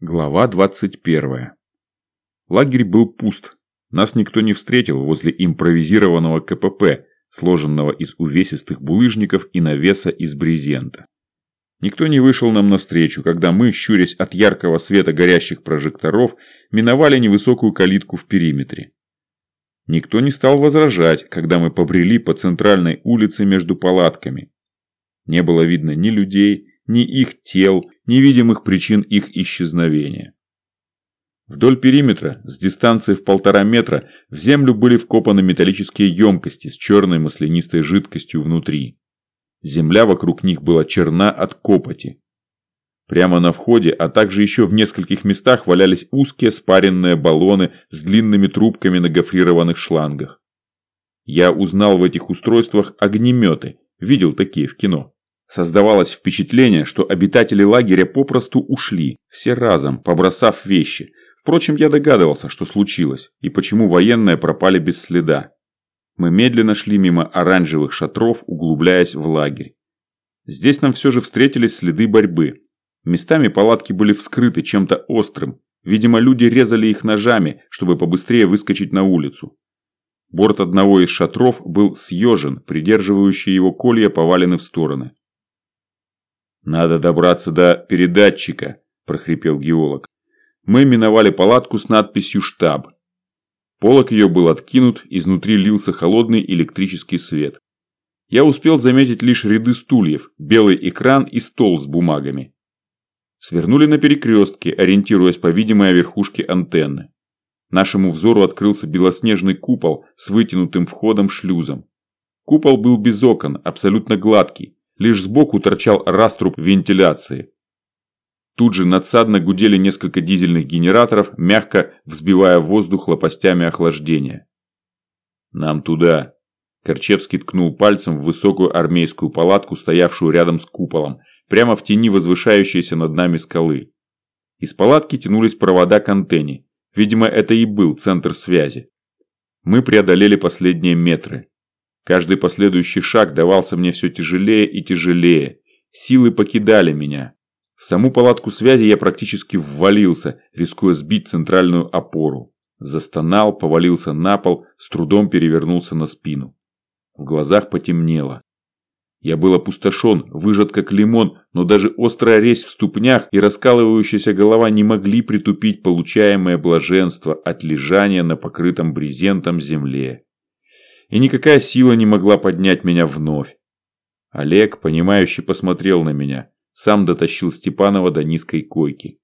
Глава 21. Лагерь был пуст. Нас никто не встретил возле импровизированного КПП, сложенного из увесистых булыжников и навеса из брезента. Никто не вышел нам навстречу, когда мы, щурясь от яркого света горящих прожекторов, миновали невысокую калитку в периметре. Никто не стал возражать, когда мы побрели по центральной улице между палатками. Не было видно ни людей, ни их тел, невидимых причин их исчезновения. Вдоль периметра, с дистанции в полтора метра, в землю были вкопаны металлические емкости с черной маслянистой жидкостью внутри. Земля вокруг них была черна от копоти. Прямо на входе, а также еще в нескольких местах валялись узкие спаренные баллоны с длинными трубками на гофрированных шлангах. Я узнал в этих устройствах огнеметы, видел такие в кино. Создавалось впечатление, что обитатели лагеря попросту ушли, все разом, побросав вещи. Впрочем, я догадывался, что случилось, и почему военные пропали без следа. Мы медленно шли мимо оранжевых шатров, углубляясь в лагерь. Здесь нам все же встретились следы борьбы. Местами палатки были вскрыты чем-то острым. Видимо, люди резали их ножами, чтобы побыстрее выскочить на улицу. Борт одного из шатров был съежен, придерживающие его колья повалены в стороны. «Надо добраться до передатчика», – прохрипел геолог. Мы миновали палатку с надписью «Штаб». Полок ее был откинут, изнутри лился холодный электрический свет. Я успел заметить лишь ряды стульев, белый экран и стол с бумагами. Свернули на перекрестке, ориентируясь по видимой верхушке антенны. Нашему взору открылся белоснежный купол с вытянутым входом-шлюзом. Купол был без окон, абсолютно гладкий, Лишь сбоку торчал раструб вентиляции. Тут же надсадно гудели несколько дизельных генераторов, мягко взбивая воздух лопастями охлаждения. «Нам туда!» Корчевский ткнул пальцем в высокую армейскую палатку, стоявшую рядом с куполом, прямо в тени возвышающейся над нами скалы. Из палатки тянулись провода к антенне. Видимо, это и был центр связи. Мы преодолели последние метры. Каждый последующий шаг давался мне все тяжелее и тяжелее. Силы покидали меня. В саму палатку связи я практически ввалился, рискуя сбить центральную опору. Застонал, повалился на пол, с трудом перевернулся на спину. В глазах потемнело. Я был опустошен, выжат как лимон, но даже острая резь в ступнях и раскалывающаяся голова не могли притупить получаемое блаженство от лежания на покрытом брезентом земле и никакая сила не могла поднять меня вновь. Олег, понимающе посмотрел на меня, сам дотащил Степанова до низкой койки.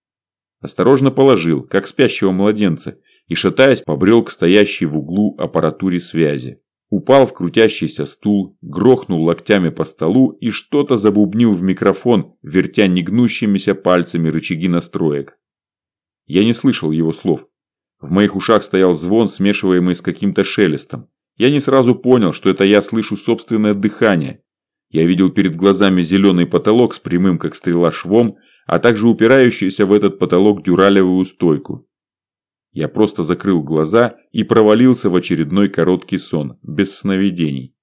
Осторожно положил, как спящего младенца, и, шатаясь, побрел к стоящей в углу аппаратуре связи. Упал в крутящийся стул, грохнул локтями по столу и что-то забубнил в микрофон, вертя негнущимися пальцами рычаги настроек. Я не слышал его слов. В моих ушах стоял звон, смешиваемый с каким-то шелестом. Я не сразу понял, что это я слышу собственное дыхание. Я видел перед глазами зеленый потолок с прямым, как стрела, швом, а также упирающуюся в этот потолок дюралевую стойку. Я просто закрыл глаза и провалился в очередной короткий сон, без сновидений.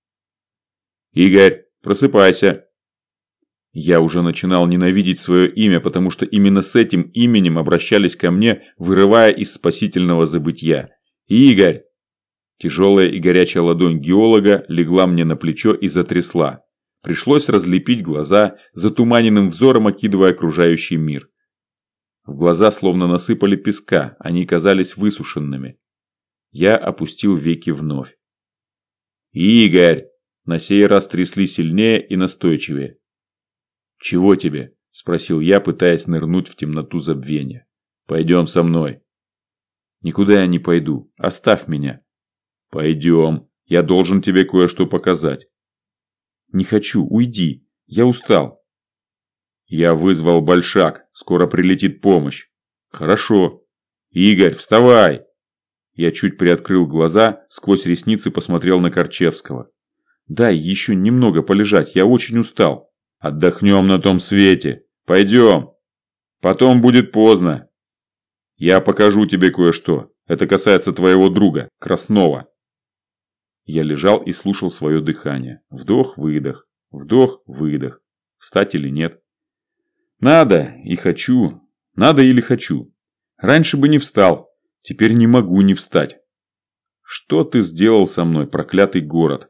«Игорь, просыпайся!» Я уже начинал ненавидеть свое имя, потому что именно с этим именем обращались ко мне, вырывая из спасительного забытья. «Игорь, Тяжелая и горячая ладонь геолога легла мне на плечо и затрясла. Пришлось разлепить глаза, затуманенным взором окидывая окружающий мир. В глаза словно насыпали песка, они казались высушенными. Я опустил веки вновь. «Игорь!» На сей раз трясли сильнее и настойчивее. «Чего тебе?» – спросил я, пытаясь нырнуть в темноту забвения. «Пойдем со мной». «Никуда я не пойду. Оставь меня. «Пойдем, я должен тебе кое-что показать». «Не хочу, уйди, я устал». «Я вызвал большак, скоро прилетит помощь». «Хорошо. Игорь, вставай!» Я чуть приоткрыл глаза, сквозь ресницы посмотрел на Корчевского. «Дай еще немного полежать, я очень устал». «Отдохнем на том свете. Пойдем. Потом будет поздно. Я покажу тебе кое-что. Это касается твоего друга, Краснова». Я лежал и слушал свое дыхание. Вдох-выдох, вдох-выдох. Встать или нет? Надо и хочу. Надо или хочу. Раньше бы не встал, теперь не могу не встать. Что ты сделал со мной, проклятый город?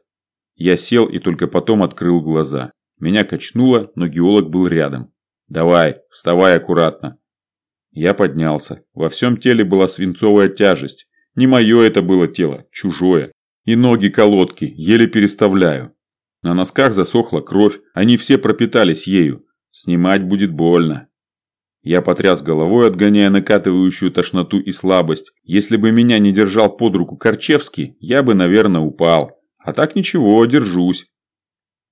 Я сел и только потом открыл глаза. Меня качнуло, но геолог был рядом. Давай, вставай аккуратно. Я поднялся. Во всем теле была свинцовая тяжесть. Не мое это было тело, чужое. И ноги колодки, еле переставляю. На носках засохла кровь, они все пропитались ею. Снимать будет больно. Я потряс головой, отгоняя накатывающую тошноту и слабость. Если бы меня не держал под руку Корчевский, я бы, наверное, упал. А так ничего, держусь.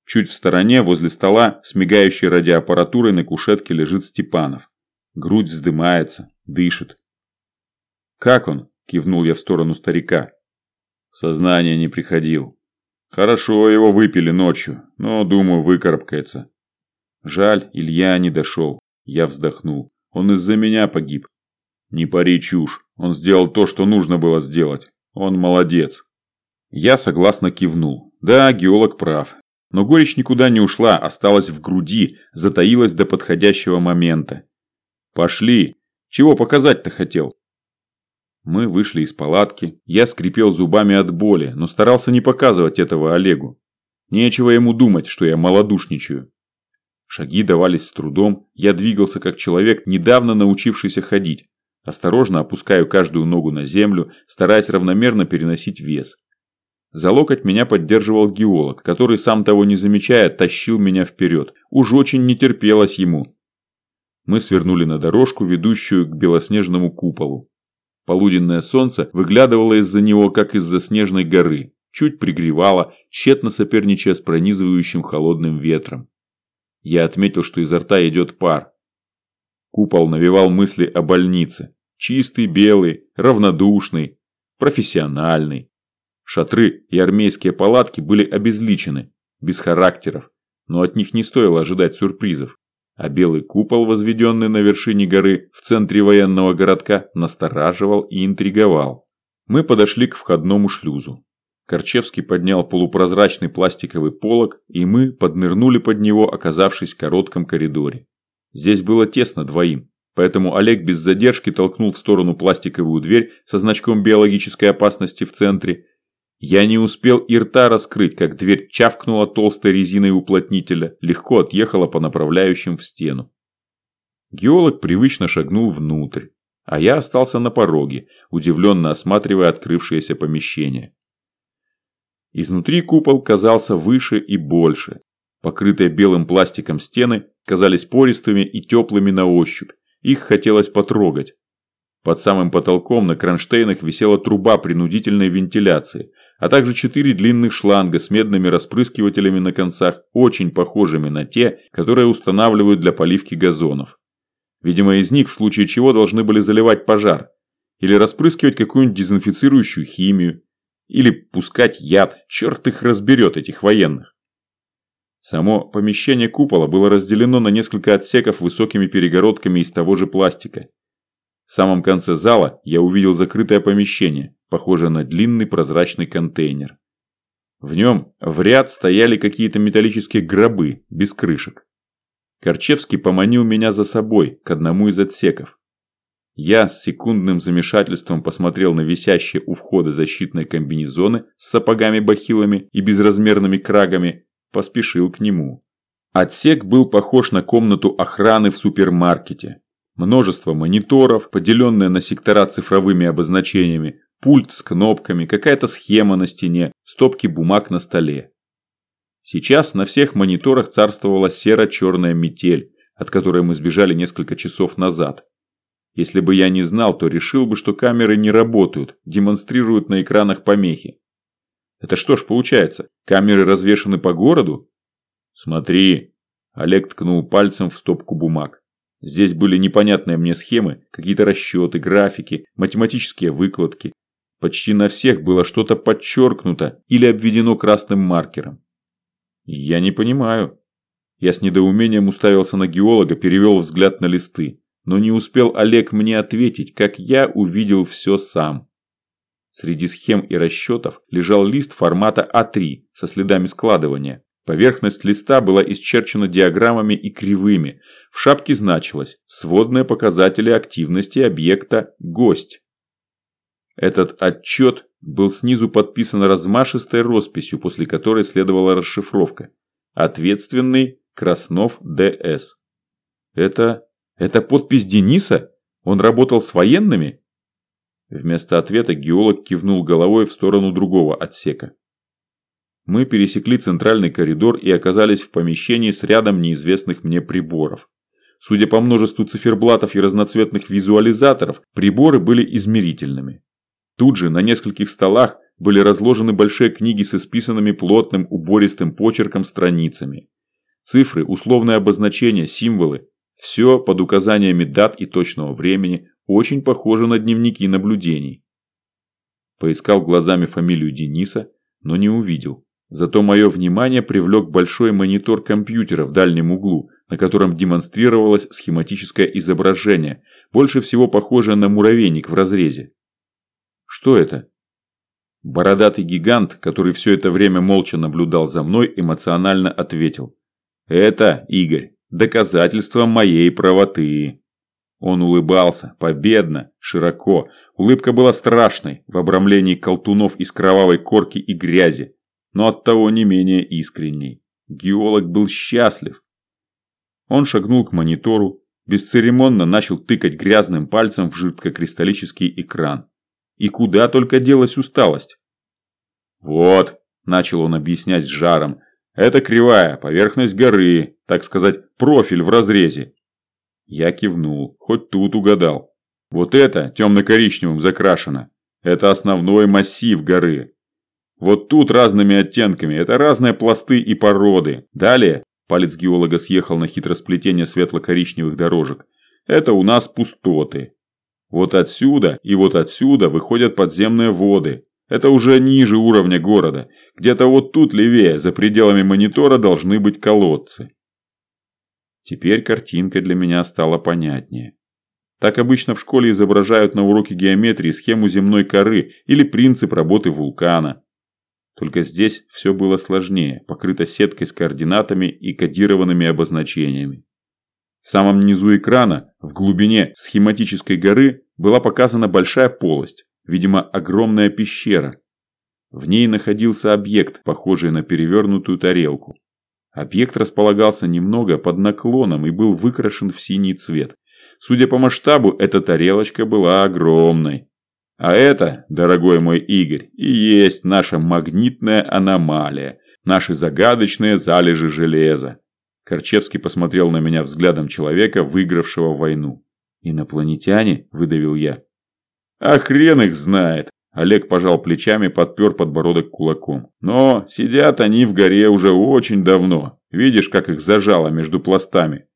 Чуть в стороне, возле стола, с мигающей радиоаппаратурой на кушетке лежит Степанов. Грудь вздымается, дышит. «Как он?» – кивнул я в сторону старика. Сознание не приходил. Хорошо его выпили ночью, но, думаю, выкарабкается. Жаль, Илья не дошел. Я вздохнул. Он из-за меня погиб. Не пари чушь. Он сделал то, что нужно было сделать. Он молодец. Я согласно кивнул. Да, геолог прав. Но горечь никуда не ушла, осталась в груди, затаилась до подходящего момента. Пошли. Чего показать-то хотел? Мы вышли из палатки. Я скрипел зубами от боли, но старался не показывать этого Олегу. Нечего ему думать, что я малодушничаю. Шаги давались с трудом, я двигался как человек, недавно научившийся ходить. Осторожно опускаю каждую ногу на землю, стараясь равномерно переносить вес. За локоть меня поддерживал геолог, который, сам того не замечая, тащил меня вперед. Уж очень не терпелось ему. Мы свернули на дорожку, ведущую к белоснежному куполу. Полуденное солнце выглядывало из-за него, как из-за снежной горы, чуть пригревало, тщетно соперничая с пронизывающим холодным ветром. Я отметил, что изо рта идет пар. Купол навевал мысли о больнице. Чистый, белый, равнодушный, профессиональный. Шатры и армейские палатки были обезличены, без характеров, но от них не стоило ожидать сюрпризов а белый купол, возведенный на вершине горы в центре военного городка, настораживал и интриговал. Мы подошли к входному шлюзу. Корчевский поднял полупрозрачный пластиковый полог, и мы поднырнули под него, оказавшись в коротком коридоре. Здесь было тесно двоим, поэтому Олег без задержки толкнул в сторону пластиковую дверь со значком биологической опасности в центре я не успел и рта раскрыть, как дверь чавкнула толстой резиной уплотнителя, легко отъехала по направляющим в стену. Геолог привычно шагнул внутрь, а я остался на пороге, удивленно осматривая открывшееся помещение. Изнутри купол казался выше и больше. Покрытые белым пластиком стены казались пористыми и теплыми на ощупь. Их хотелось потрогать. Под самым потолком на кронштейнах висела труба принудительной вентиляции, а также четыре длинных шланга с медными распрыскивателями на концах, очень похожими на те, которые устанавливают для поливки газонов. Видимо, из них в случае чего должны были заливать пожар, или распрыскивать какую-нибудь дезинфицирующую химию, или пускать яд, черт их разберет, этих военных. Само помещение купола было разделено на несколько отсеков высокими перегородками из того же пластика. В самом конце зала я увидел закрытое помещение, похожее на длинный прозрачный контейнер. В нем в ряд стояли какие-то металлические гробы, без крышек. Корчевский поманил меня за собой к одному из отсеков. Я с секундным замешательством посмотрел на висящие у входа защитные комбинезоны с сапогами-бахилами и безразмерными крагами, поспешил к нему. Отсек был похож на комнату охраны в супермаркете. Множество мониторов, поделенные на сектора цифровыми обозначениями, пульт с кнопками, какая-то схема на стене, стопки бумаг на столе. Сейчас на всех мониторах царствовала серо-черная метель, от которой мы сбежали несколько часов назад. Если бы я не знал, то решил бы, что камеры не работают, демонстрируют на экранах помехи. Это что ж получается, камеры развешаны по городу? Смотри, Олег ткнул пальцем в стопку бумаг. Здесь были непонятные мне схемы, какие-то расчеты, графики, математические выкладки, Почти на всех было что-то подчеркнуто или обведено красным маркером. Я не понимаю. Я с недоумением уставился на геолога, перевел взгляд на листы. Но не успел Олег мне ответить, как я увидел все сам. Среди схем и расчетов лежал лист формата А3 со следами складывания. Поверхность листа была исчерчена диаграммами и кривыми. В шапке значилось «Сводные показатели активности объекта «Гость». Этот отчет был снизу подписан размашистой росписью, после которой следовала расшифровка. Ответственный Краснов ДС. Это... это подпись Дениса? Он работал с военными? Вместо ответа геолог кивнул головой в сторону другого отсека. Мы пересекли центральный коридор и оказались в помещении с рядом неизвестных мне приборов. Судя по множеству циферблатов и разноцветных визуализаторов, приборы были измерительными. Тут же на нескольких столах были разложены большие книги с исписанными плотным убористым почерком страницами. Цифры, условные обозначения, символы – все под указаниями дат и точного времени, очень похоже на дневники наблюдений. Поискал глазами фамилию Дениса, но не увидел. Зато мое внимание привлек большой монитор компьютера в дальнем углу, на котором демонстрировалось схематическое изображение, больше всего похожее на муравейник в разрезе. Что это? Бородатый гигант, который все это время молча наблюдал за мной, эмоционально ответил. Это, Игорь, доказательство моей правоты. Он улыбался, победно, широко. Улыбка была страшной, в обрамлении колтунов из кровавой корки и грязи, но оттого не менее искренней. Геолог был счастлив. Он шагнул к монитору, бесцеремонно начал тыкать грязным пальцем в жидкокристаллический экран. И куда только делась усталость. «Вот», – начал он объяснять с жаром, – «это кривая, поверхность горы, так сказать, профиль в разрезе». Я кивнул, хоть тут угадал. Вот это темно-коричневым закрашено. Это основной массив горы. Вот тут разными оттенками, это разные пласты и породы. Далее, палец геолога съехал на хитросплетение светло-коричневых дорожек, это у нас пустоты. Вот отсюда и вот отсюда выходят подземные воды. Это уже ниже уровня города. Где-то вот тут левее, за пределами монитора, должны быть колодцы. Теперь картинка для меня стала понятнее. Так обычно в школе изображают на уроке геометрии схему земной коры или принцип работы вулкана. Только здесь все было сложнее, покрыто сеткой с координатами и кодированными обозначениями. В самом низу экрана, в глубине схематической горы, была показана большая полость, видимо, огромная пещера. В ней находился объект, похожий на перевернутую тарелку. Объект располагался немного под наклоном и был выкрашен в синий цвет. Судя по масштабу, эта тарелочка была огромной. А это, дорогой мой Игорь, и есть наша магнитная аномалия, наши загадочные залежи железа. Корчевский посмотрел на меня взглядом человека, выигравшего войну. «Инопланетяне?» – выдавил я. «А хрен их знает!» Олег пожал плечами, подпер подбородок кулаком. «Но сидят они в горе уже очень давно. Видишь, как их зажало между пластами.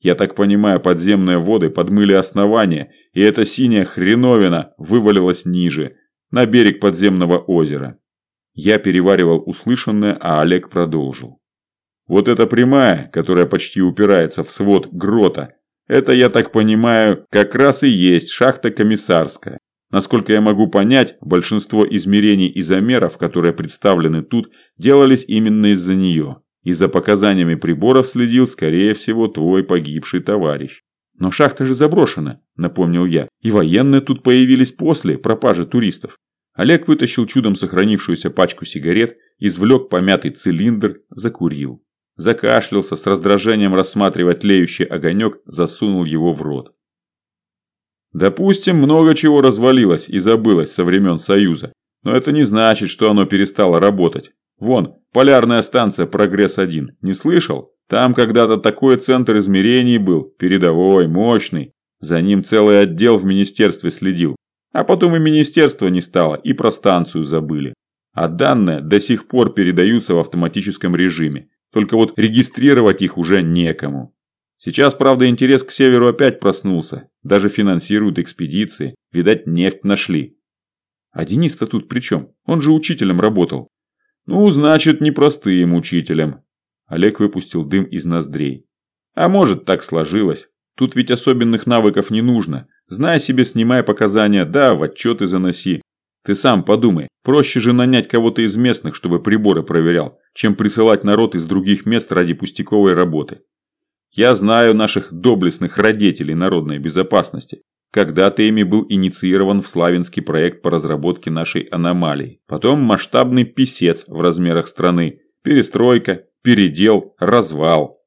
Я так понимаю, подземные воды подмыли основание, и эта синяя хреновина вывалилась ниже, на берег подземного озера. Я переваривал услышанное, а Олег продолжил. Вот эта прямая, которая почти упирается в свод грота, это, я так понимаю, как раз и есть шахта комиссарская. Насколько я могу понять, большинство измерений и замеров, которые представлены тут, делались именно из-за нее и за показаниями приборов следил, скорее всего, твой погибший товарищ. Но шахта же заброшена, напомнил я, и военные тут появились после пропажи туристов. Олег вытащил чудом сохранившуюся пачку сигарет, извлек помятый цилиндр, закурил. Закашлялся, с раздражением рассматривая тлеющий огонек, засунул его в рот. Допустим, много чего развалилось и забылось со времен Союза, но это не значит, что оно перестало работать. Вон, полярная станция «Прогресс-1». Не слышал? Там когда-то такой центр измерений был, передовой, мощный. За ним целый отдел в министерстве следил. А потом и министерство не стало, и про станцию забыли. А данные до сих пор передаются в автоматическом режиме. Только вот регистрировать их уже некому. Сейчас, правда, интерес к северу опять проснулся. Даже финансируют экспедиции. Видать, нефть нашли. А Денис-то тут при чем? Он же учителем работал. Ну, значит, непростым учителем. Олег выпустил дым из ноздрей. А может, так сложилось. Тут ведь особенных навыков не нужно. Знай себе, снимай показания, да, в отчеты заноси. Ты сам подумай, проще же нанять кого-то из местных, чтобы приборы проверял, чем присылать народ из других мест ради пустяковой работы. Я знаю наших доблестных родителей народной безопасности. Когда-то ими был инициирован в Славянский проект по разработке нашей аномалии. Потом масштабный писец в размерах страны. Перестройка, передел, развал.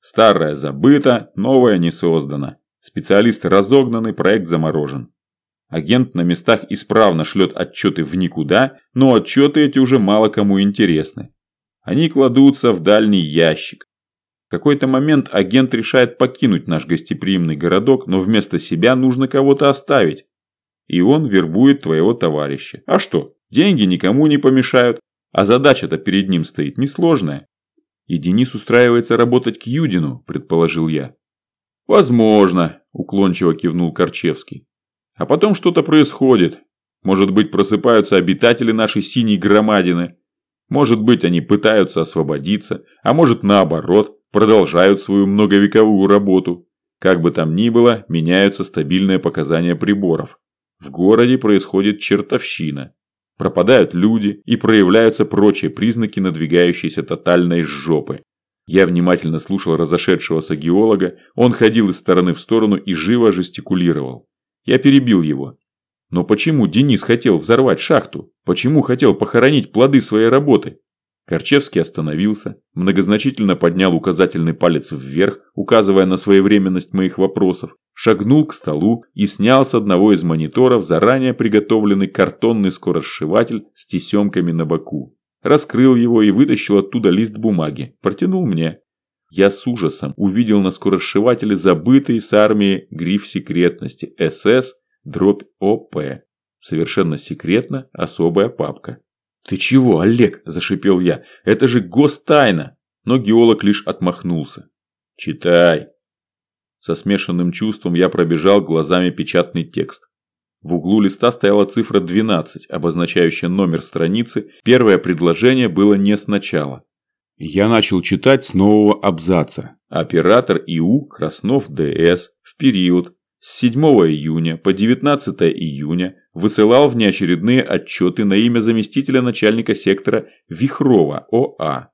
Старое забыто, новое не создано. Специалисты разогнаны, проект заморожен. Агент на местах исправно шлет отчеты в никуда, но отчеты эти уже мало кому интересны. Они кладутся в дальний ящик. В какой-то момент агент решает покинуть наш гостеприимный городок, но вместо себя нужно кого-то оставить. И он вербует твоего товарища. А что, деньги никому не помешают, а задача-то перед ним стоит несложная. И Денис устраивается работать к Юдину, предположил я. Возможно, уклончиво кивнул Корчевский. А потом что-то происходит. Может быть, просыпаются обитатели нашей синей громадины. Может быть, они пытаются освободиться, а может, наоборот, продолжают свою многовековую работу. Как бы там ни было, меняются стабильные показания приборов. В городе происходит чертовщина. Пропадают люди и проявляются прочие признаки надвигающейся тотальной жопы. Я внимательно слушал разошедшегося геолога, он ходил из стороны в сторону и живо жестикулировал. Я перебил его. Но почему Денис хотел взорвать шахту? Почему хотел похоронить плоды своей работы? Корчевский остановился, многозначительно поднял указательный палец вверх, указывая на своевременность моих вопросов, шагнул к столу и снял с одного из мониторов заранее приготовленный картонный скоросшиватель с тесемками на боку. Раскрыл его и вытащил оттуда лист бумаги, протянул мне. Я с ужасом увидел на скоросшивателе забытый с армией гриф секретности СС дробь ОП. Совершенно секретно особая папка. «Ты чего, Олег?» – зашипел я. «Это же гостайна!» Но геолог лишь отмахнулся. «Читай!» Со смешанным чувством я пробежал глазами печатный текст. В углу листа стояла цифра 12, обозначающая номер страницы. Первое предложение было не сначала. Я начал читать с нового абзаца. Оператор ИУ Краснов ДС в период с 7 июня по 19 июня высылал внеочередные отчеты на имя заместителя начальника сектора Вихрова ОА.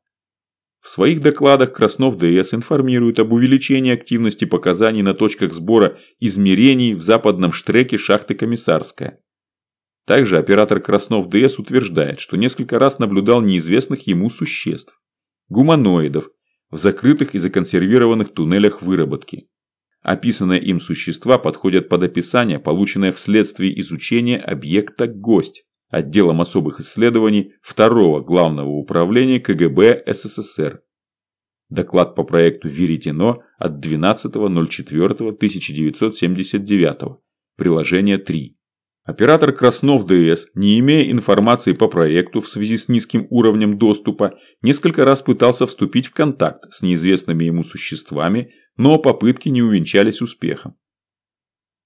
В своих докладах Краснов ДС информирует об увеличении активности показаний на точках сбора измерений в западном штреке шахты Комиссарская. Также оператор Краснов ДС утверждает, что несколько раз наблюдал неизвестных ему существ гуманоидов в закрытых и законсервированных туннелях выработки. Описанные им существа подходят под описание, полученное вследствие изучения объекта «Гость» отделом особых исследований второго главного управления КГБ СССР. Доклад по проекту Веретено от 12.04.1979. Приложение 3. Оператор Краснов ДС, не имея информации по проекту в связи с низким уровнем доступа, несколько раз пытался вступить в контакт с неизвестными ему существами, но попытки не увенчались успехом.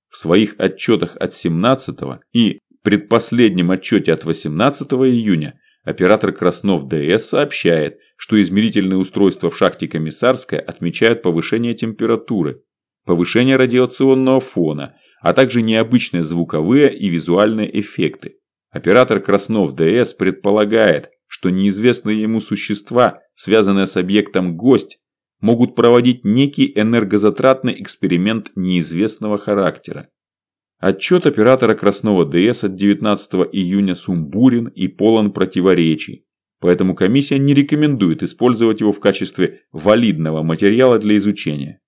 В своих отчетах от 17 и предпоследнем отчете от 18 июня оператор Краснов ДС сообщает, что измерительные устройства в шахте Комиссарская отмечают повышение температуры, повышение радиационного фона – а также необычные звуковые и визуальные эффекты. Оператор Краснов ДС предполагает, что неизвестные ему существа, связанные с объектом «Гость», могут проводить некий энергозатратный эксперимент неизвестного характера. Отчет оператора Красного ДС от 19 июня сумбурен и полон противоречий, поэтому комиссия не рекомендует использовать его в качестве валидного материала для изучения.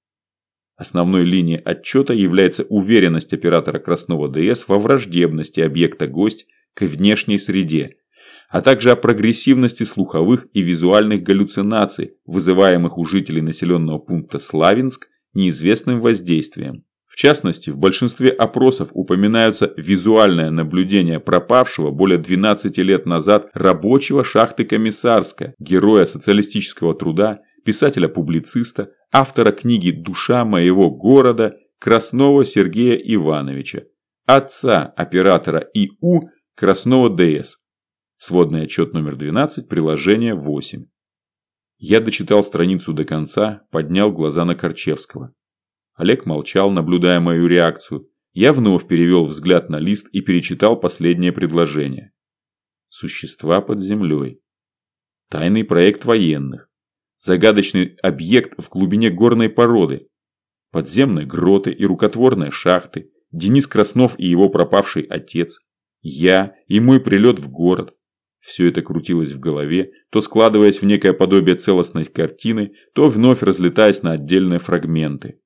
Основной линией отчета является уверенность оператора Красного ДС во враждебности объекта «Гость» к внешней среде, а также о прогрессивности слуховых и визуальных галлюцинаций, вызываемых у жителей населенного пункта Славянск неизвестным воздействием. В частности, в большинстве опросов упоминаются визуальное наблюдение пропавшего более 12 лет назад рабочего шахты Комиссарская, героя социалистического труда писателя-публициста, автора книги «Душа моего города» Краснова Сергея Ивановича, отца оператора ИУ Краснова ДС. Сводный отчет номер 12, приложение 8. Я дочитал страницу до конца, поднял глаза на Корчевского. Олег молчал, наблюдая мою реакцию. Я вновь перевел взгляд на лист и перечитал последнее предложение. Существа под землей. Тайный проект военных. Загадочный объект в глубине горной породы. Подземные гроты и рукотворные шахты. Денис Краснов и его пропавший отец. Я и мой прилет в город. Все это крутилось в голове, то складываясь в некое подобие целостной картины, то вновь разлетаясь на отдельные фрагменты.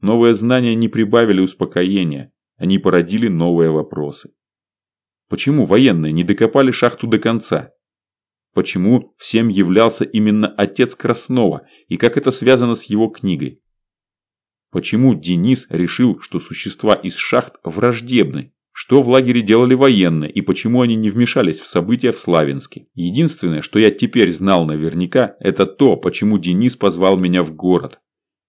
Новые знания не прибавили успокоения, они породили новые вопросы. Почему военные не докопали шахту до конца? Почему всем являлся именно отец Краснова и как это связано с его книгой? Почему Денис решил, что существа из шахт враждебны? Что в лагере делали военные и почему они не вмешались в события в Славянске? Единственное, что я теперь знал наверняка, это то, почему Денис позвал меня в город.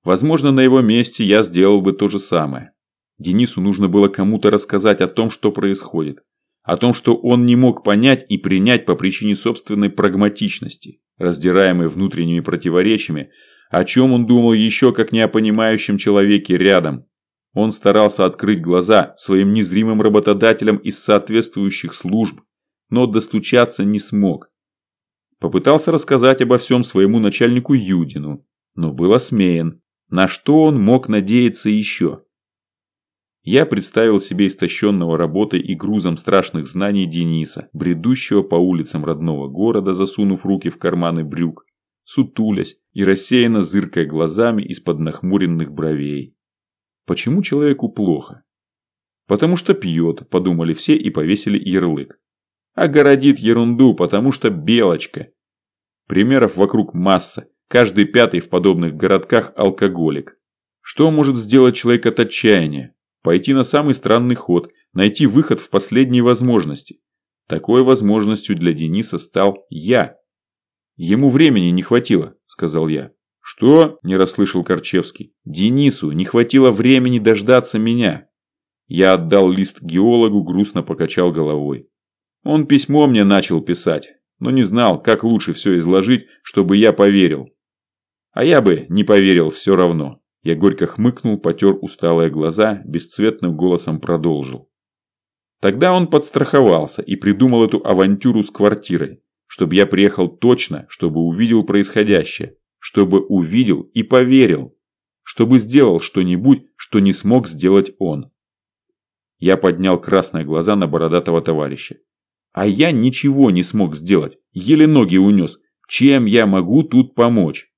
Возможно, на его месте я сделал бы то же самое. Денису нужно было кому-то рассказать о том, что происходит. О том, что он не мог понять и принять по причине собственной прагматичности, раздираемой внутренними противоречиями, о чем он думал еще как не о понимающем человеке рядом. Он старался открыть глаза своим незримым работодателям из соответствующих служб, но достучаться не смог. Попытался рассказать обо всем своему начальнику Юдину, но был осмеян. На что он мог надеяться еще? Я представил себе истощенного работой и грузом страшных знаний Дениса, бредущего по улицам родного города, засунув руки в карманы брюк, сутулясь и рассеянно зыркая глазами из-под нахмуренных бровей. Почему человеку плохо? Потому что пьет, подумали все и повесили ярлык. А городит ерунду, потому что белочка. Примеров вокруг масса, Каждый пятый в подобных городках алкоголик. Что может сделать человек от отчаяния? Пойти на самый странный ход, найти выход в последней возможности. Такой возможностью для Дениса стал я. Ему времени не хватило, сказал я. Что? Не расслышал Корчевский. Денису не хватило времени дождаться меня. Я отдал лист геологу, грустно покачал головой. Он письмо мне начал писать, но не знал, как лучше все изложить, чтобы я поверил. А я бы не поверил все равно. Я горько хмыкнул, потер усталые глаза, бесцветным голосом продолжил. Тогда он подстраховался и придумал эту авантюру с квартирой, чтобы я приехал точно, чтобы увидел происходящее, чтобы увидел и поверил, чтобы сделал что-нибудь, что не смог сделать он. Я поднял красные глаза на бородатого товарища. А я ничего не смог сделать, еле ноги унес. Чем я могу тут помочь?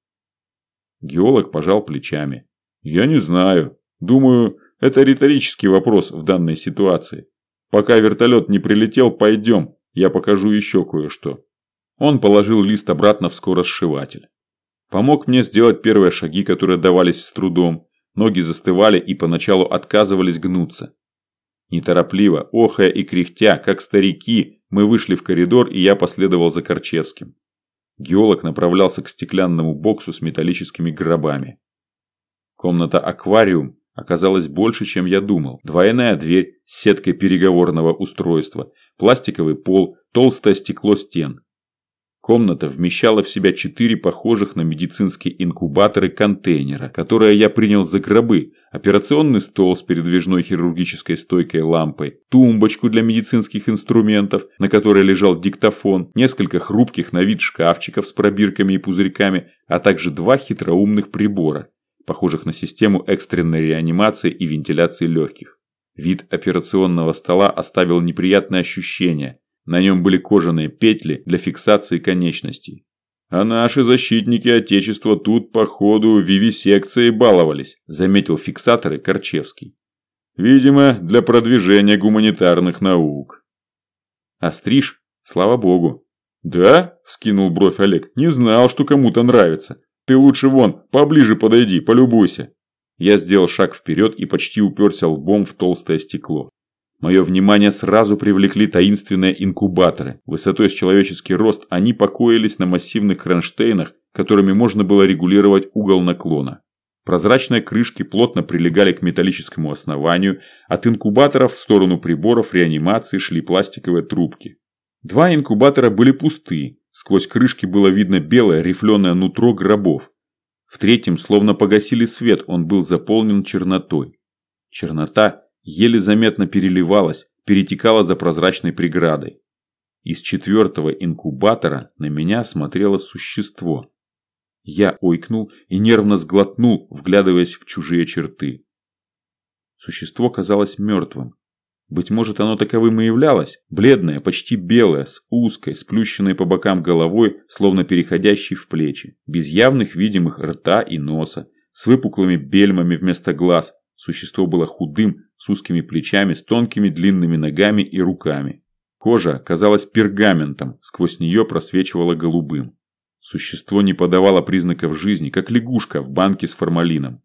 Геолог пожал плечами. «Я не знаю. Думаю, это риторический вопрос в данной ситуации. Пока вертолет не прилетел, пойдем, я покажу еще кое-что». Он положил лист обратно в скоросшиватель. Помог мне сделать первые шаги, которые давались с трудом. Ноги застывали и поначалу отказывались гнуться. Неторопливо, охая и кряхтя, как старики, мы вышли в коридор, и я последовал за Корчевским. Геолог направлялся к стеклянному боксу с металлическими гробами. Комната-аквариум оказалась больше, чем я думал. Двойная дверь с сеткой переговорного устройства, пластиковый пол, толстое стекло стен. Комната вмещала в себя четыре похожих на медицинские инкубаторы контейнера, которые я принял за гробы, операционный стол с передвижной хирургической стойкой лампой, тумбочку для медицинских инструментов, на которой лежал диктофон, несколько хрупких на вид шкафчиков с пробирками и пузырьками, а также два хитроумных прибора, похожих на систему экстренной реанимации и вентиляции легких. Вид операционного стола оставил неприятное ощущение – на нем были кожаные петли для фиксации конечностей. А наши защитники Отечества тут, по ходу вивисекции баловались, заметил фиксаторы Корчевский. Видимо, для продвижения гуманитарных наук. А стриж, слава богу. Да? Вскинул бровь Олег. Не знал, что кому-то нравится. Ты лучше вон, поближе подойди, полюбуйся. Я сделал шаг вперед и почти уперся лбом в толстое стекло. Мое внимание сразу привлекли таинственные инкубаторы. Высотой с человеческий рост они покоились на массивных кронштейнах, которыми можно было регулировать угол наклона. Прозрачные крышки плотно прилегали к металлическому основанию, от инкубаторов в сторону приборов реанимации шли пластиковые трубки. Два инкубатора были пусты, сквозь крышки было видно белое рифленое нутро гробов. В третьем словно погасили свет, он был заполнен чернотой. Чернота еле заметно переливалась, перетекала за прозрачной преградой. Из четвертого инкубатора на меня смотрело существо. Я ойкнул и нервно сглотнул, вглядываясь в чужие черты. Существо казалось мертвым. Быть может, оно таковым и являлось. Бледное, почти белое, с узкой, сплющенной по бокам головой, словно переходящей в плечи. Без явных видимых рта и носа. С выпуклыми бельмами вместо глаз. Существо было худым, с узкими плечами, с тонкими длинными ногами и руками. Кожа казалась пергаментом, сквозь нее просвечивала голубым. Существо не подавало признаков жизни, как лягушка в банке с формалином.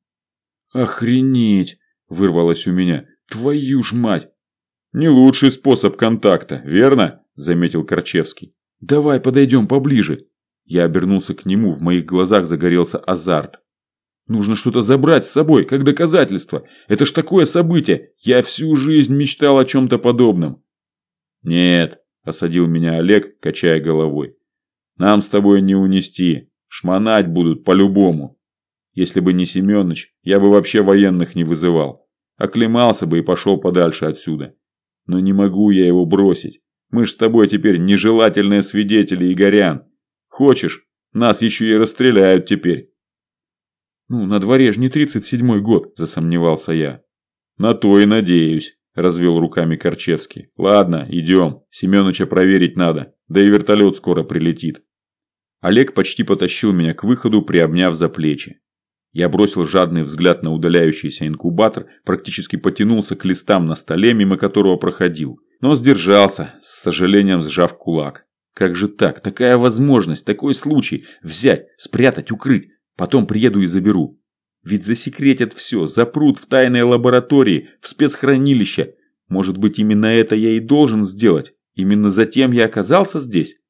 «Охренеть!» – вырвалось у меня. «Твою ж мать! «Не лучший способ контакта, верно?» – заметил Корчевский. «Давай подойдем поближе». Я обернулся к нему, в моих глазах загорелся азарт. «Нужно что-то забрать с собой, как доказательство. Это ж такое событие. Я всю жизнь мечтал о чем-то подобном». «Нет», – осадил меня Олег, качая головой. «Нам с тобой не унести. Шмонать будут по-любому. Если бы не Семенович, я бы вообще военных не вызывал. Оклемался бы и пошел подальше отсюда. Но не могу я его бросить. Мы ж с тобой теперь нежелательные свидетели, Игорян. Хочешь, нас еще и расстреляют теперь. Ну, на дворе же не тридцать седьмой год, засомневался я. На то и надеюсь, развел руками Корчевский. Ладно, идем. Семеновича проверить надо. Да и вертолет скоро прилетит. Олег почти потащил меня к выходу, приобняв за плечи. Я бросил жадный взгляд на удаляющийся инкубатор, практически потянулся к листам на столе, мимо которого проходил. Но сдержался, с сожалением сжав кулак. Как же так? Такая возможность, такой случай. Взять, спрятать, укрыть. Потом приеду и заберу. Ведь засекретят все, запрут в тайной лаборатории, в спецхранилище. Может быть, именно это я и должен сделать? Именно затем я оказался здесь?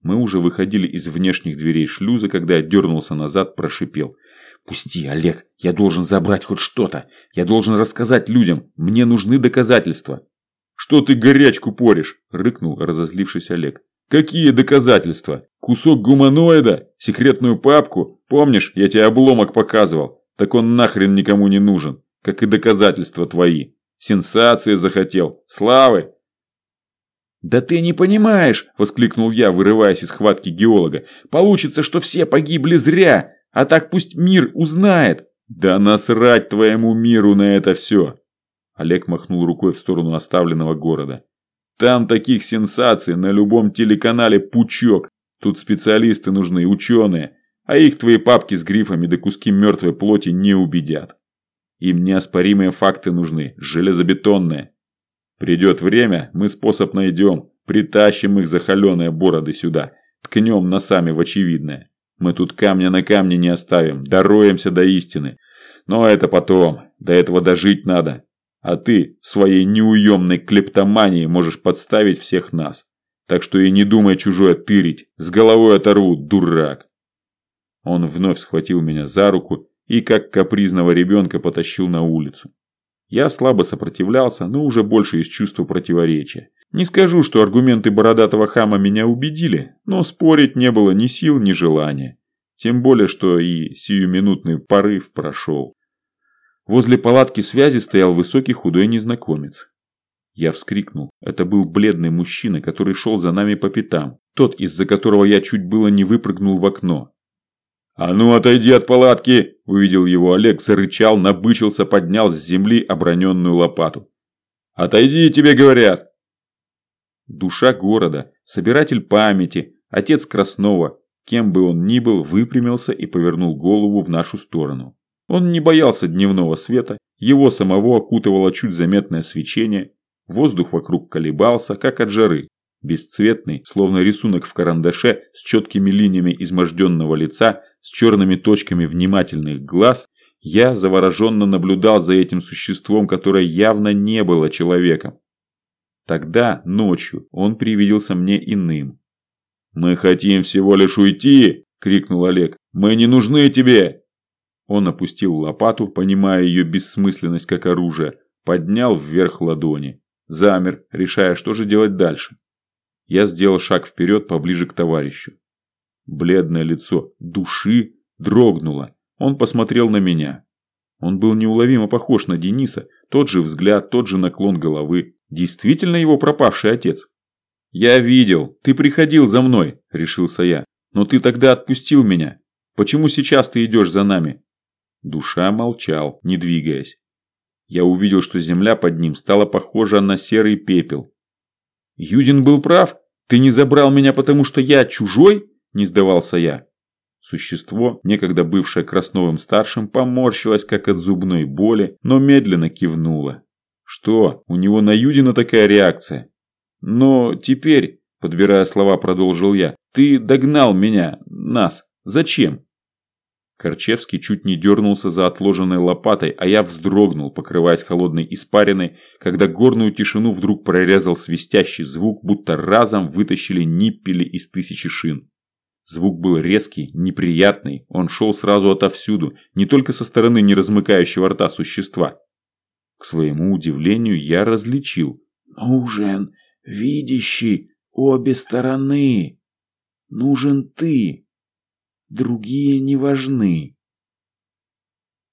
Мы уже выходили из внешних дверей шлюза, когда я дернулся назад, прошипел – «Пусти, Олег, я должен забрать хоть что-то. Я должен рассказать людям. Мне нужны доказательства». «Что ты горячку поришь?» – рыкнул разозлившись Олег. «Какие доказательства? Кусок гуманоида? Секретную папку? Помнишь, я тебе обломок показывал? Так он нахрен никому не нужен, как и доказательства твои. Сенсации захотел, славы, «Да ты не понимаешь!» – воскликнул я, вырываясь из схватки геолога. «Получится, что все погибли зря! А так пусть мир узнает. Да насрать твоему миру на это все. Олег махнул рукой в сторону оставленного города. Там таких сенсаций на любом телеканале пучок. Тут специалисты нужны, ученые. А их твои папки с грифами да куски мертвой плоти не убедят. Им неоспоримые факты нужны, железобетонные. Придет время, мы способ найдем, притащим их захоленные бороды сюда, ткнем носами в очевидное. Мы тут камня на камне не оставим, дороемся до истины. Но это потом, до этого дожить надо. А ты своей неуемной клептоманией можешь подставить всех нас. Так что и не думай чужое тырить, с головой оторву, дурак. Он вновь схватил меня за руку и, как капризного ребенка, потащил на улицу. Я слабо сопротивлялся, но уже больше из чувства противоречия. Не скажу, что аргументы бородатого хама меня убедили, но спорить не было ни сил, ни желания. Тем более, что и сиюминутный порыв прошел. Возле палатки связи стоял высокий худой незнакомец. Я вскрикнул. Это был бледный мужчина, который шел за нами по пятам. Тот, из-за которого я чуть было не выпрыгнул в окно. «А ну, отойди от палатки!» – увидел его Олег, зарычал, набычился, поднял с земли оброненную лопату. «Отойди, тебе говорят!» Душа города, собиратель памяти, отец Краснова, кем бы он ни был, выпрямился и повернул голову в нашу сторону. Он не боялся дневного света, его самого окутывало чуть заметное свечение, воздух вокруг колебался, как от жары. Бесцветный, словно рисунок в карандаше, с четкими линиями изможденного лица, с черными точками внимательных глаз, я завороженно наблюдал за этим существом, которое явно не было человеком. Тогда, ночью, он привиделся мне иным. «Мы хотим всего лишь уйти!» – крикнул Олег. «Мы не нужны тебе!» Он опустил лопату, понимая ее бессмысленность как оружие, поднял вверх ладони. Замер, решая, что же делать дальше. Я сделал шаг вперед, поближе к товарищу. Бледное лицо души дрогнуло. Он посмотрел на меня. Он был неуловимо похож на Дениса, тот же взгляд, тот же наклон головы. Действительно его пропавший отец. «Я видел, ты приходил за мной», – решился я. «Но ты тогда отпустил меня. Почему сейчас ты идешь за нами?» Душа молчал, не двигаясь. Я увидел, что земля под ним стала похожа на серый пепел. «Юдин был прав? Ты не забрал меня, потому что я чужой?» – не сдавался я. Существо, некогда бывшее Красновым-старшим, поморщилось, как от зубной боли, но медленно кивнуло. Что, у него на Юдина такая реакция? Но теперь, подбирая слова, продолжил я, ты догнал меня, нас. Зачем? Корчевский чуть не дернулся за отложенной лопатой, а я вздрогнул, покрываясь холодной испариной, когда горную тишину вдруг прорезал свистящий звук, будто разом вытащили ниппели из тысячи шин. Звук был резкий, неприятный, он шел сразу отовсюду, не только со стороны неразмыкающего рта существа. К своему удивлению я различил. «Нужен видящий обе стороны. Нужен ты. Другие не важны».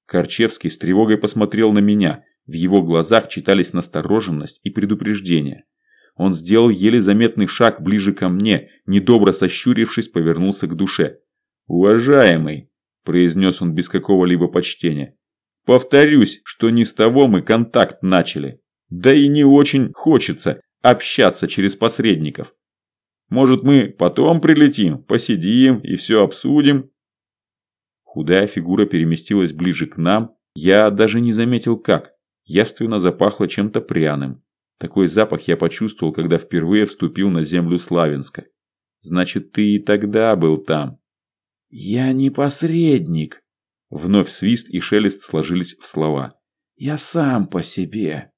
Корчевский с тревогой посмотрел на меня. В его глазах читались настороженность и предупреждение. Он сделал еле заметный шаг ближе ко мне, недобро сощурившись, повернулся к душе. «Уважаемый», – произнес он без какого-либо почтения, – «повторюсь, что не с того мы контакт начали. Да и не очень хочется общаться через посредников. Может, мы потом прилетим, посидим и все обсудим?» Худая фигура переместилась ближе к нам, я даже не заметил как. Явственно запахло чем-то пряным. Такой запах я почувствовал, когда впервые вступил на землю Славянска. Значит, ты и тогда был там. Я не посредник. Вновь свист и шелест сложились в слова. Я сам по себе.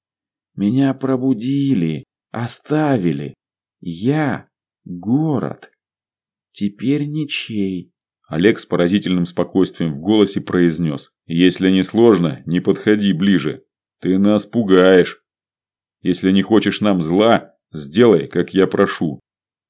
Меня пробудили, оставили. Я город. Теперь ничей. Олег с поразительным спокойствием в голосе произнес. «Если не сложно, не подходи ближе. Ты нас пугаешь». Если не хочешь нам зла, сделай, как я прошу».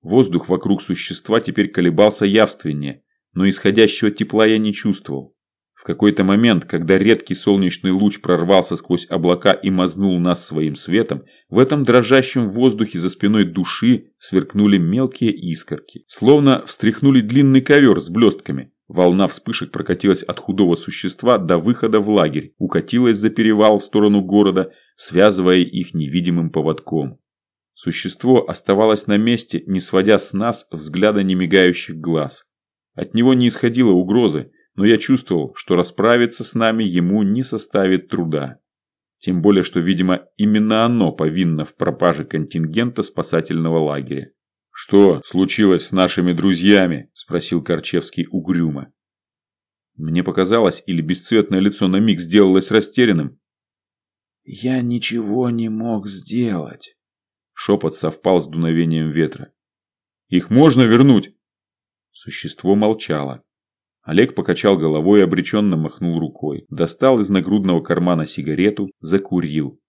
Воздух вокруг существа теперь колебался явственнее, но исходящего тепла я не чувствовал. В какой-то момент, когда редкий солнечный луч прорвался сквозь облака и мазнул нас своим светом, в этом дрожащем воздухе за спиной души сверкнули мелкие искорки. Словно встряхнули длинный ковер с блестками. Волна вспышек прокатилась от худого существа до выхода в лагерь, укатилась за перевал в сторону города, связывая их невидимым поводком. Существо оставалось на месте, не сводя с нас взгляда немигающих глаз. От него не исходило угрозы, но я чувствовал, что расправиться с нами ему не составит труда. Тем более, что, видимо, именно оно повинно в пропаже контингента спасательного лагеря. «Что случилось с нашими друзьями?» – спросил Корчевский угрюмо. Мне показалось, или бесцветное лицо на миг сделалось растерянным, я ничего не мог сделать. Шепот совпал с дуновением ветра. Их можно вернуть? Существо молчало. Олег покачал головой и обреченно махнул рукой. Достал из нагрудного кармана сигарету, закурил.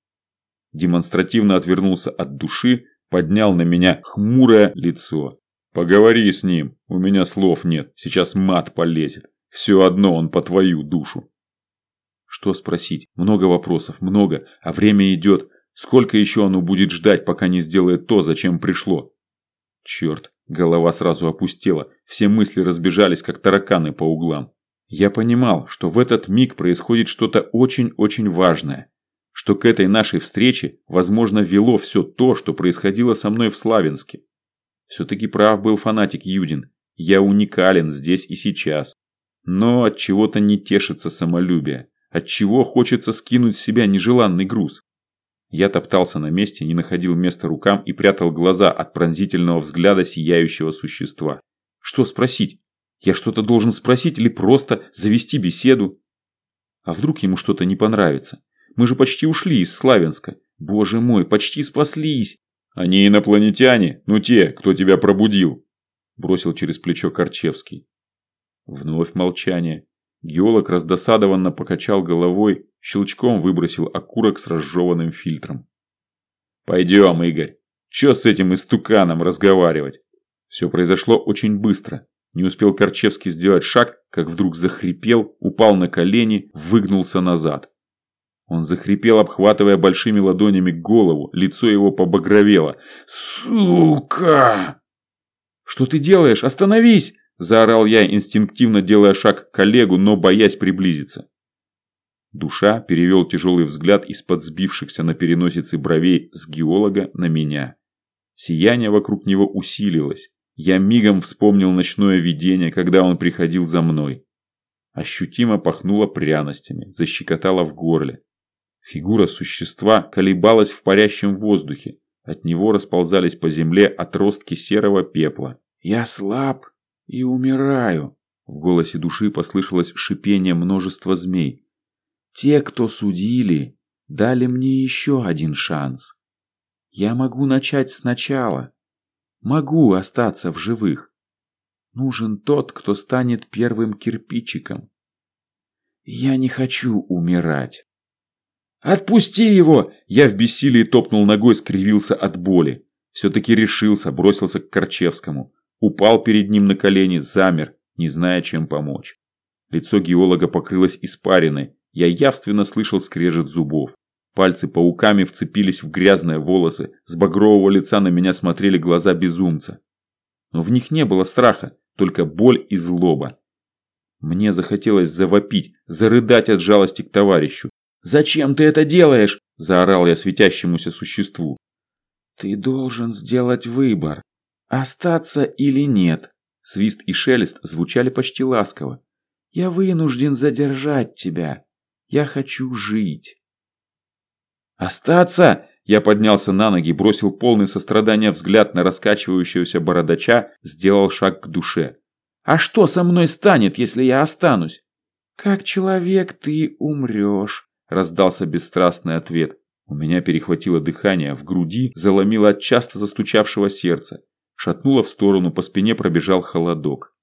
Демонстративно отвернулся от души, поднял на меня хмурое лицо. «Поговори с ним, у меня слов нет, сейчас мат полезет. Все одно он по твою душу». Что спросить? Много вопросов, много, а время идет. Сколько еще оно будет ждать, пока не сделает то, зачем пришло? Черт, голова сразу опустела, все мысли разбежались, как тараканы по углам. Я понимал, что в этот миг происходит что-то очень-очень важное. Что к этой нашей встрече, возможно, вело все то, что происходило со мной в Славянске. Все-таки прав был фанатик Юдин. Я уникален здесь и сейчас. Но от чего-то не тешится самолюбие. Отчего хочется скинуть с себя нежеланный груз? Я топтался на месте, не находил места рукам и прятал глаза от пронзительного взгляда сияющего существа. Что спросить? Я что-то должен спросить или просто завести беседу? А вдруг ему что-то не понравится? Мы же почти ушли из Славянска. Боже мой, почти спаслись. Они инопланетяне, ну те, кто тебя пробудил. Бросил через плечо Корчевский. Вновь молчание. Геолог раздосадованно покачал головой, щелчком выбросил окурок с разжеванным фильтром. «Пойдем, Игорь. Че с этим истуканом разговаривать?» Все произошло очень быстро. Не успел Корчевский сделать шаг, как вдруг захрипел, упал на колени, выгнулся назад. Он захрипел, обхватывая большими ладонями голову, лицо его побагровело. «Сука!» «Что ты делаешь? Остановись!» – заорал я, инстинктивно делая шаг к коллегу, но боясь приблизиться. Душа перевел тяжелый взгляд из-под сбившихся на переносице бровей с геолога на меня. Сияние вокруг него усилилось. Я мигом вспомнил ночное видение, когда он приходил за мной. Ощутимо пахнуло пряностями, защекотало в горле. Фигура существа колебалась в парящем воздухе. От него расползались по земле отростки серого пепла. «Я слаб и умираю», — в голосе души послышалось шипение множества змей. «Те, кто судили, дали мне еще один шанс. Я могу начать сначала. Могу остаться в живых. Нужен тот, кто станет первым кирпичиком. Я не хочу умирать. «Отпусти его!» Я в бессилии топнул ногой, скривился от боли. Все-таки решился, бросился к Корчевскому. Упал перед ним на колени, замер, не зная, чем помочь. Лицо геолога покрылось испариной. Я явственно слышал скрежет зубов. Пальцы пауками вцепились в грязные волосы. С багрового лица на меня смотрели глаза безумца. Но в них не было страха, только боль и злоба. Мне захотелось завопить, зарыдать от жалости к товарищу. «Зачем ты это делаешь?» – заорал я светящемуся существу. «Ты должен сделать выбор, остаться или нет». Свист и шелест звучали почти ласково. «Я вынужден задержать тебя. Я хочу жить». «Остаться?» Я поднялся на ноги, бросил полный сострадания взгляд на раскачивающегося бородача, сделал шаг к душе. «А что со мной станет, если я останусь?» «Как человек ты умрешь», раздался бесстрастный ответ. У меня перехватило дыхание, в груди заломило от часто застучавшего сердца. Шатнуло в сторону, по спине пробежал холодок.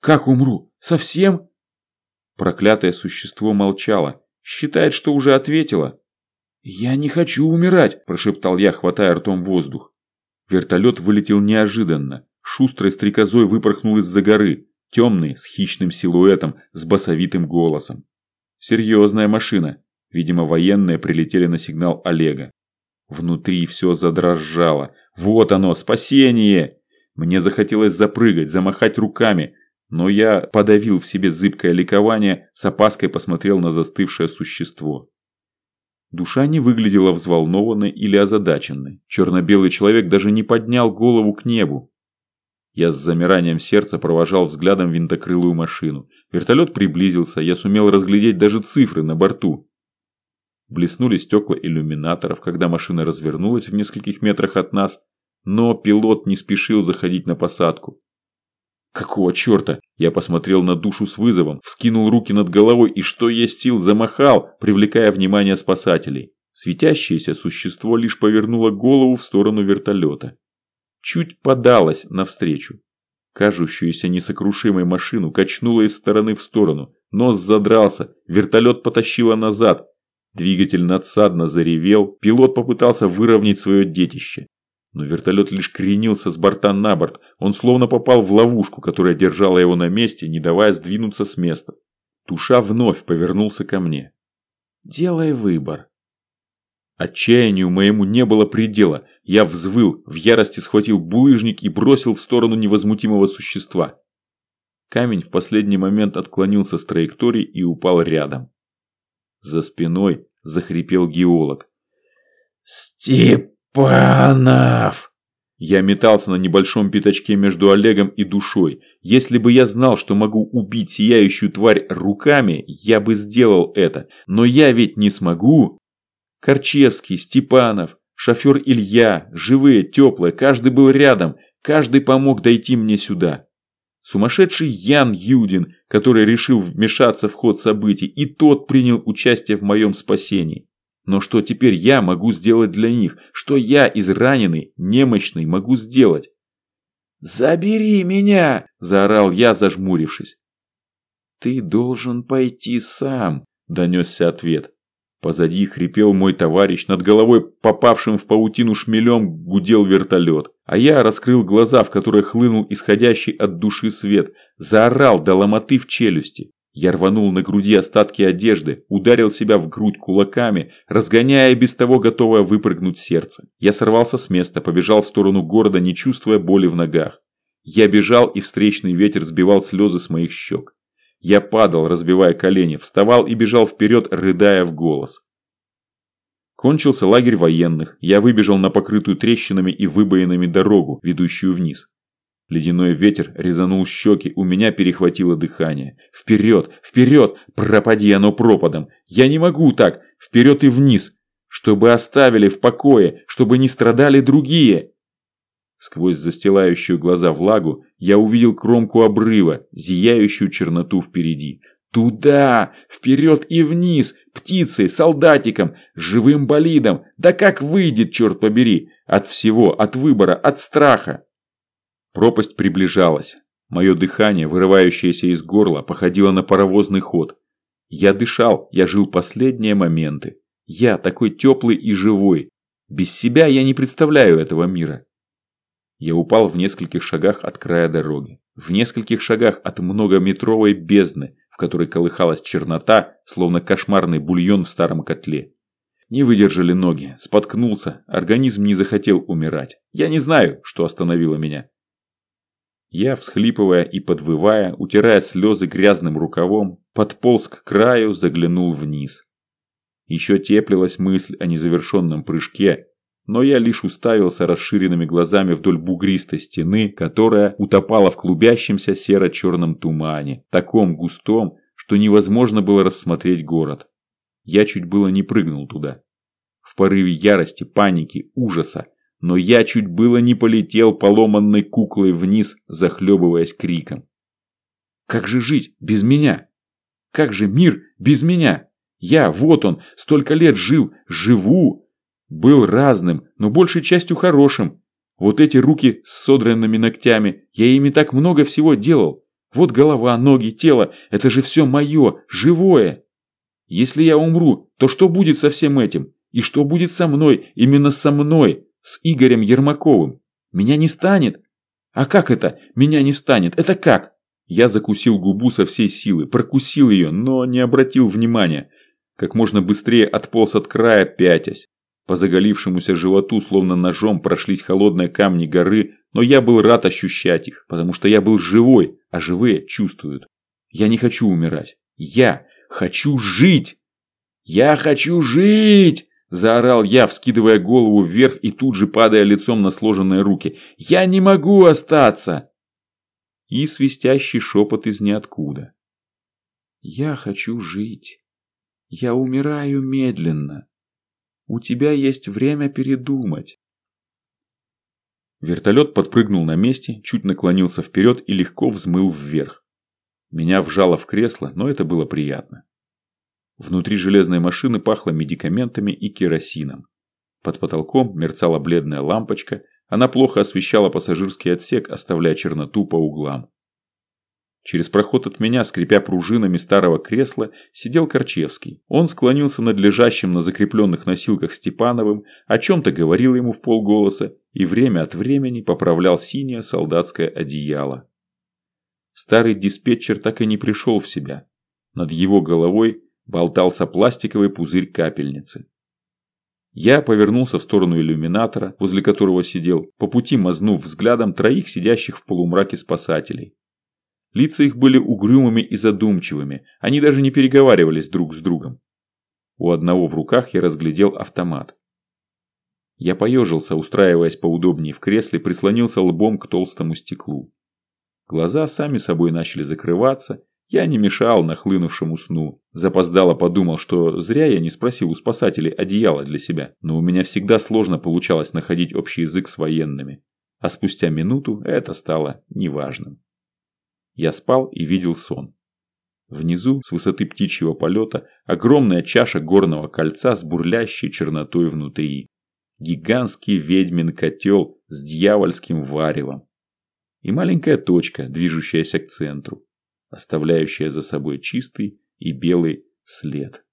«Как умру? Совсем?» Проклятое существо молчало. Считает, что уже ответило. «Я не хочу умирать!» – прошептал я, хватая ртом воздух. Вертолет вылетел неожиданно. Шустрой стрекозой выпорхнул из-за горы. Темный, с хищным силуэтом, с басовитым голосом. Серьезная машина. Видимо, военные прилетели на сигнал Олега. Внутри все задрожало. Вот оно, спасение! Мне захотелось запрыгать, замахать руками, но я подавил в себе зыбкое ликование, с опаской посмотрел на застывшее существо. Душа не выглядела взволнованной или озадаченной. Черно-белый человек даже не поднял голову к небу. Я с замиранием сердца провожал взглядом винтокрылую машину. Вертолет приблизился, я сумел разглядеть даже цифры на борту. Блеснули стекла иллюминаторов, когда машина развернулась в нескольких метрах от нас, но пилот не спешил заходить на посадку. Какого черта? Я посмотрел на душу с вызовом, вскинул руки над головой и что есть сил замахал, привлекая внимание спасателей. Светящееся существо лишь повернуло голову в сторону вертолета. Чуть подалось навстречу. Кажущуюся несокрушимой машину качнуло из стороны в сторону. Нос задрался, вертолет потащило назад, Двигатель надсадно заревел, пилот попытался выровнять свое детище. Но вертолет лишь кренился с борта на борт, он словно попал в ловушку, которая держала его на месте, не давая сдвинуться с места. Туша вновь повернулся ко мне. «Делай выбор». Отчаянию моему не было предела. Я взвыл, в ярости схватил булыжник и бросил в сторону невозмутимого существа. Камень в последний момент отклонился с траектории и упал рядом. За спиной захрипел геолог. «Степанов!» Я метался на небольшом пятачке между Олегом и душой. Если бы я знал, что могу убить сияющую тварь руками, я бы сделал это. Но я ведь не смогу. Корчевский, Степанов, шофер Илья, живые, теплые, каждый был рядом, каждый помог дойти мне сюда. Сумасшедший Ян Юдин, который решил вмешаться в ход событий, и тот принял участие в моем спасении. Но что теперь я могу сделать для них? Что я, израненный, немощный, могу сделать? «Забери меня!» – заорал я, зажмурившись. «Ты должен пойти сам», – донесся ответ. Позади хрипел мой товарищ, над головой попавшим в паутину шмелем гудел вертолет. А я раскрыл глаза, в которые хлынул исходящий от души свет, заорал до ломоты в челюсти. Я рванул на груди остатки одежды, ударил себя в грудь кулаками, разгоняя без того готовое выпрыгнуть сердце. Я сорвался с места, побежал в сторону города, не чувствуя боли в ногах. Я бежал, и встречный ветер сбивал слезы с моих щек. Я падал, разбивая колени, вставал и бежал вперед, рыдая в голос. Кончился лагерь военных, я выбежал на покрытую трещинами и выбоинами дорогу, ведущую вниз. Ледяной ветер резанул щеки, у меня перехватило дыхание. Вперед, вперед, пропади оно пропадом. Я не могу так, вперед и вниз. Чтобы оставили в покое, чтобы не страдали другие. Сквозь застилающую глаза влагу я увидел кромку обрыва, зияющую черноту впереди. Туда, вперед и вниз, птицей, солдатиком, живым болидом. Да как выйдет, черт побери, от всего, от выбора, от страха. Пропасть приближалась. Мое дыхание, вырывающееся из горла, походило на паровозный ход. Я дышал, я жил последние моменты. Я такой теплый и живой. Без себя я не представляю этого мира. Я упал в нескольких шагах от края дороги. В нескольких шагах от многометровой бездны, в которой колыхалась чернота, словно кошмарный бульон в старом котле. Не выдержали ноги, споткнулся, организм не захотел умирать. Я не знаю, что остановило меня. Я, всхлипывая и подвывая, утирая слезы грязным рукавом, подполз к краю, заглянул вниз. Еще теплилась мысль о незавершенном прыжке, но я лишь уставился расширенными глазами вдоль бугристой стены, которая утопала в клубящемся серо-черном тумане, таком густом, что невозможно было рассмотреть город. Я чуть было не прыгнул туда. В порыве ярости, паники, ужаса, но я чуть было не полетел поломанной куклой вниз, захлебываясь криком. Как же жить без меня? Как же мир без меня? Я, вот он, столько лет жил, живу, был разным, но большей частью хорошим. Вот эти руки с содранными ногтями, я ими так много всего делал. Вот голова, ноги, тело, это же все мое, живое. Если я умру, то что будет со всем этим? И что будет со мной, именно со мной, с Игорем Ермаковым? Меня не станет? А как это, меня не станет? Это как? Я закусил губу со всей силы, прокусил ее, но не обратил внимания. Как можно быстрее отполз от края, пятясь. По заголившемуся животу, словно ножом, прошлись холодные камни горы, но я был рад ощущать их, потому что я был живой, а живые чувствуют. Я не хочу умирать. Я хочу жить! Я хочу жить! Заорал я, вскидывая голову вверх и тут же падая лицом на сложенные руки. «Я не могу остаться!» И свистящий шепот из ниоткуда. «Я хочу жить. Я умираю медленно. У тебя есть время передумать. Вертолет подпрыгнул на месте, чуть наклонился вперед и легко взмыл вверх. Меня вжало в кресло, но это было приятно. Внутри железной машины пахло медикаментами и керосином. Под потолком мерцала бледная лампочка, она плохо освещала пассажирский отсек, оставляя черноту по углам. Через проход от меня, скрипя пружинами старого кресла, сидел Корчевский. Он склонился над лежащим на закрепленных носилках Степановым, о чем-то говорил ему в полголоса и время от времени поправлял синее солдатское одеяло. Старый диспетчер так и не пришел в себя. Над его головой болтался пластиковый пузырь капельницы. Я повернулся в сторону иллюминатора, возле которого сидел, по пути мазнув взглядом троих сидящих в полумраке спасателей. Лица их были угрюмыми и задумчивыми, они даже не переговаривались друг с другом. У одного в руках я разглядел автомат. Я поежился, устраиваясь поудобнее в кресле, прислонился лбом к толстому стеклу. Глаза сами собой начали закрываться, я не мешал нахлынувшему сну. Запоздало подумал, что зря я не спросил у спасателей одеяла для себя, но у меня всегда сложно получалось находить общий язык с военными. А спустя минуту это стало неважным. Я спал и видел сон. Внизу, с высоты птичьего полета, огромная чаша горного кольца с бурлящей чернотой внутри. Гигантский ведьмин котел с дьявольским варевом. И маленькая точка, движущаяся к центру, оставляющая за собой чистый и белый след.